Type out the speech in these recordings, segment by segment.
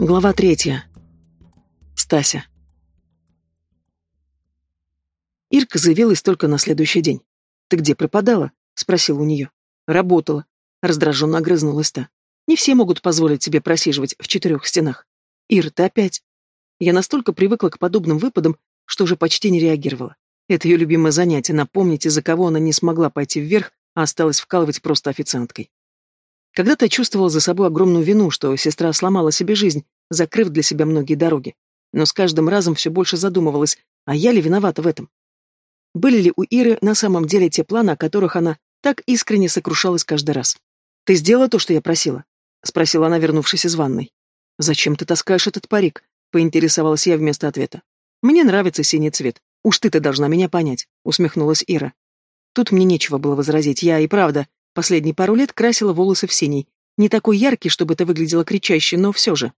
Глава третья. Стася. Ирка заявилась только на следующий день. «Ты где пропадала?» — спросил у нее. «Работала». Раздраженно огрызнулась та. «Не все могут позволить себе просиживать в четырех стенах. Ир, ты опять?» Я настолько привыкла к подобным выпадам, что уже почти не реагировала. Это ее любимое занятие — напомнить, из-за кого она не смогла пойти вверх, а осталась вкалывать просто официанткой. Когда-то чувствовал за собой огромную вину, что сестра сломала себе жизнь, закрыв для себя многие дороги. Но с каждым разом все больше задумывалась, а я ли виновата в этом? Были ли у Иры на самом деле те планы, о которых она так искренне сокрушалась каждый раз? «Ты сделала то, что я просила?» — спросила она, вернувшись из ванной. «Зачем ты таскаешь этот парик?» — поинтересовалась я вместо ответа. «Мне нравится синий цвет. Уж ты-то должна меня понять», — усмехнулась Ира. Тут мне нечего было возразить. Я и правда Последние пару лет красила волосы в синий. Не такой яркий, чтобы это выглядело кричаще, но все же.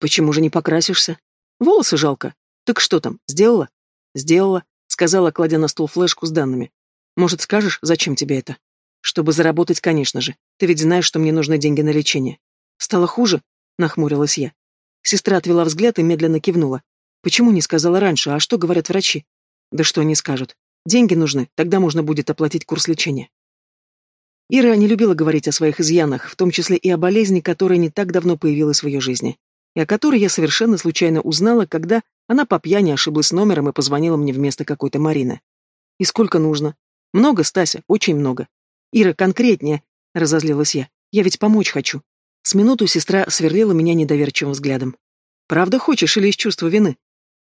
Почему же не покрасишься? Волосы жалко. Так что там, сделала? Сделала, сказала, кладя на стол флешку с данными. Может, скажешь, зачем тебе это? Чтобы заработать, конечно же. Ты ведь знаешь, что мне нужны деньги на лечение. Стало хуже? Нахмурилась я. Сестра отвела взгляд и медленно кивнула. Почему не сказала раньше, а что говорят врачи? Да что они скажут. Деньги нужны, тогда можно будет оплатить курс лечения. Ира не любила говорить о своих изъянах, в том числе и о болезни, которая не так давно появилась в ее жизни, и о которой я совершенно случайно узнала, когда она по пьяни ошиблась номером и позвонила мне вместо какой-то Марины. «И сколько нужно?» «Много, Стася, очень много». «Ира, конкретнее», — разозлилась я. «Я ведь помочь хочу». С минуту сестра сверлила меня недоверчивым взглядом. «Правда хочешь или из чувства вины?»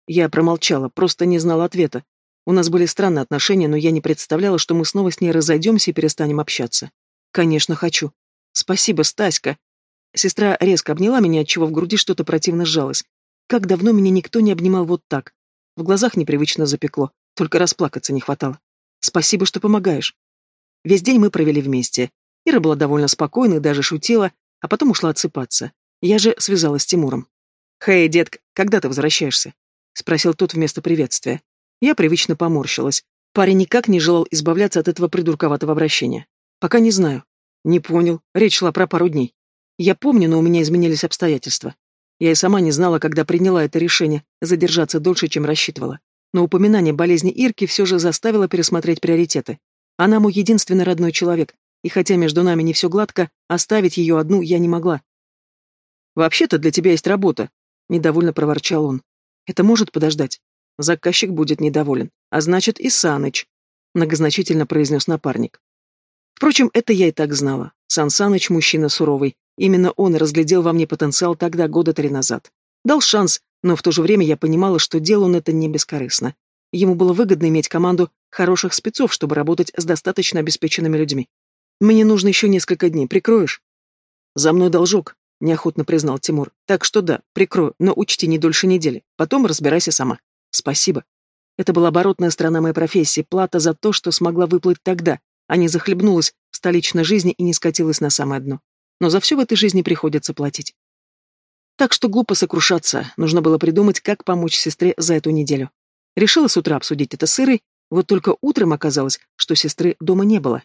Я промолчала, просто не знала ответа, у нас были странные отношения, но я не представляла, что мы снова с ней разойдемся и перестанем общаться. Конечно, хочу. Спасибо, Стаська. Сестра резко обняла меня, отчего в груди что-то противно сжалось. Как давно меня никто не обнимал вот так. В глазах непривычно запекло, только расплакаться не хватало. Спасибо, что помогаешь. Весь день мы провели вместе. Ира была довольно спокойной, даже шутила, а потом ушла отсыпаться. Я же связалась с Тимуром. «Хей, детка, когда ты возвращаешься?» — спросил тот вместо приветствия. Я привычно поморщилась. Парень никак не желал избавляться от этого придурковатого обращения. Пока не знаю. Не понял. Речь шла про пару дней. Я помню, но у меня изменились обстоятельства. Я и сама не знала, когда приняла это решение, задержаться дольше, чем рассчитывала. Но упоминание болезни Ирки все же заставило пересмотреть приоритеты. Она мой единственный родной человек, и хотя между нами не все гладко, оставить ее одну я не могла. «Вообще-то для тебя есть работа», — недовольно проворчал он. «Это может подождать?» Заказчик будет недоволен. А значит, и Саныч, многозначительно произнес напарник. Впрочем, это я и так знала. Сан Саныч мужчина суровый. Именно он разглядел во мне потенциал тогда, года три назад. Дал шанс, но в то же время я понимала, что делал он это не бескорыстно. Ему было выгодно иметь команду хороших спецов, чтобы работать с достаточно обеспеченными людьми. Мне нужно еще несколько дней. Прикроешь? За мной должок, неохотно признал Тимур. Так что да, прикрою, но учти не дольше недели. Потом разбирайся сама. Спасибо. Это была оборотная сторона моей профессии, плата за то, что смогла выплыть тогда, а не захлебнулась в столичной жизни и не скатилась на самое дно. Но за все в этой жизни приходится платить. Так что глупо сокрушаться, нужно было придумать, как помочь сестре за эту неделю. Решила с утра обсудить это с Ирой, вот только утром оказалось, что сестры дома не было.